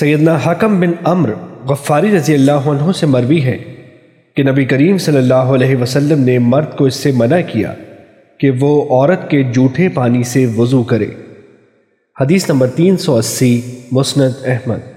سیدنا حکم بن امر غفاری رضی اللہ عنہ سے مروی ہے کہ نبی کریم صلی اللہ علیہ وسلم نے مرد کو اس سے منع کیا کہ وہ عورت کے جھوٹے پانی سے وضو کرے۔ حدیث نمبر تین سو اسی، مسند احمد۔